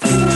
Bye.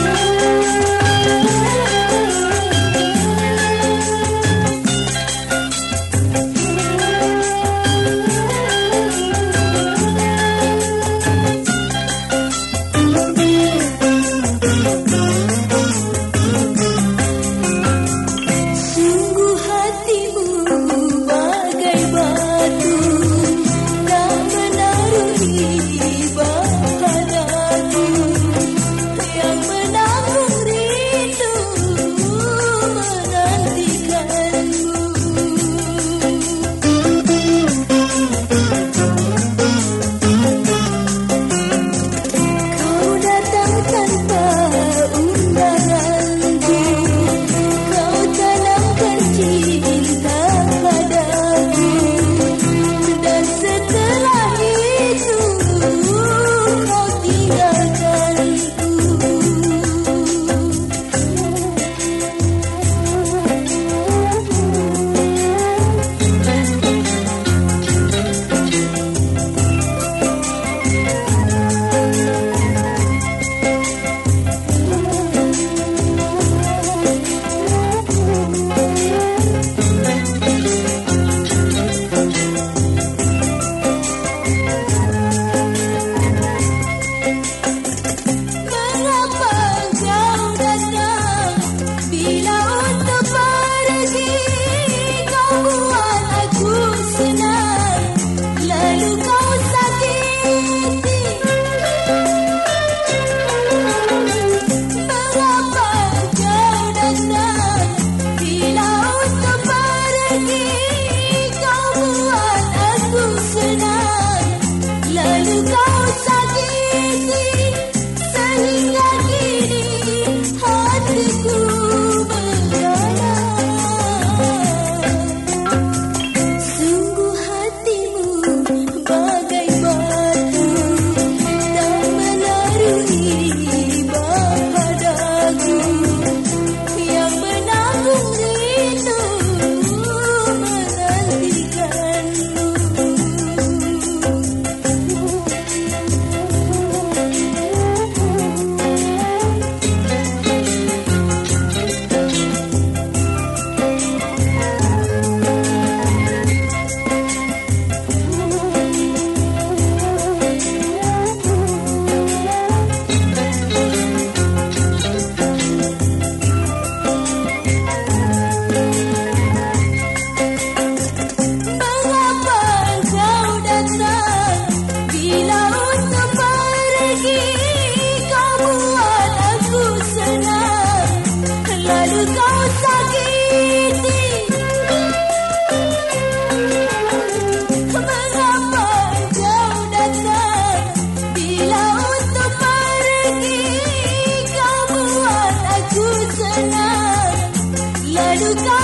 to die.